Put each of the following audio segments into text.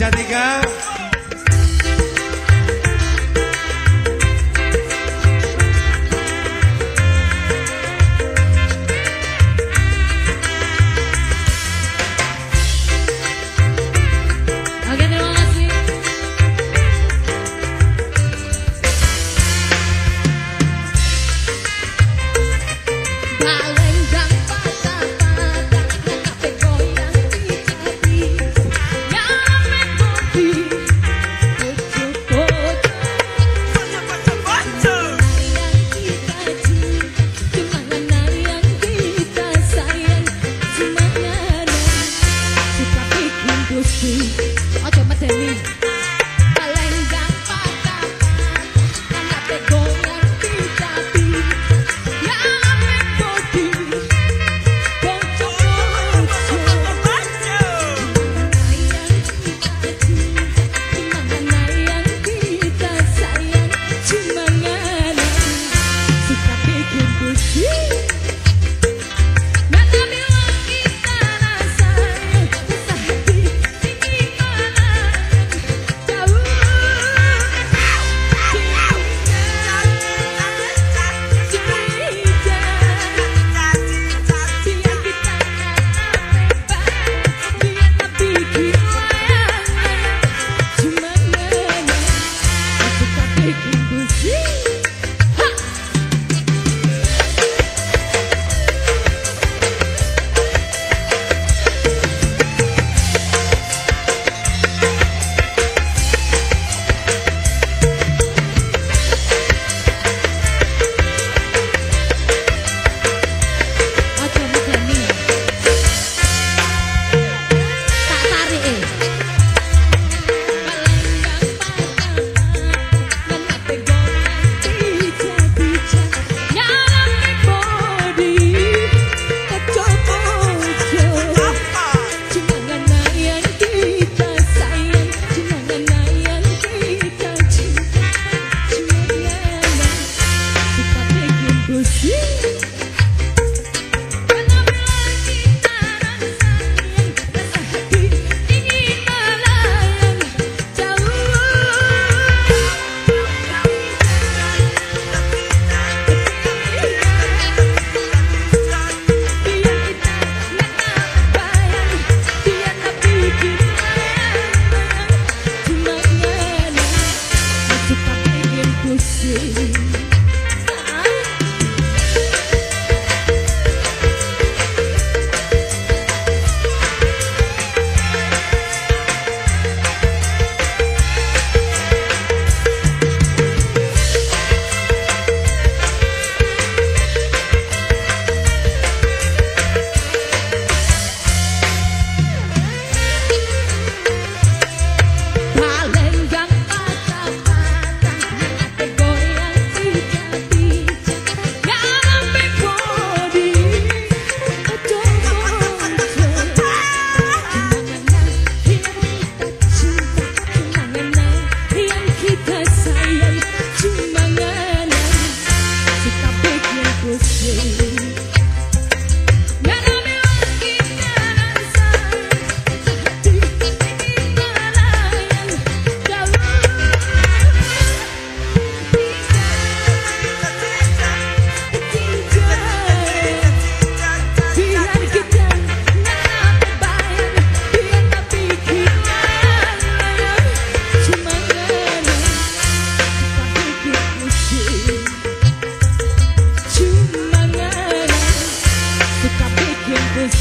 Meja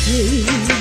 tiga.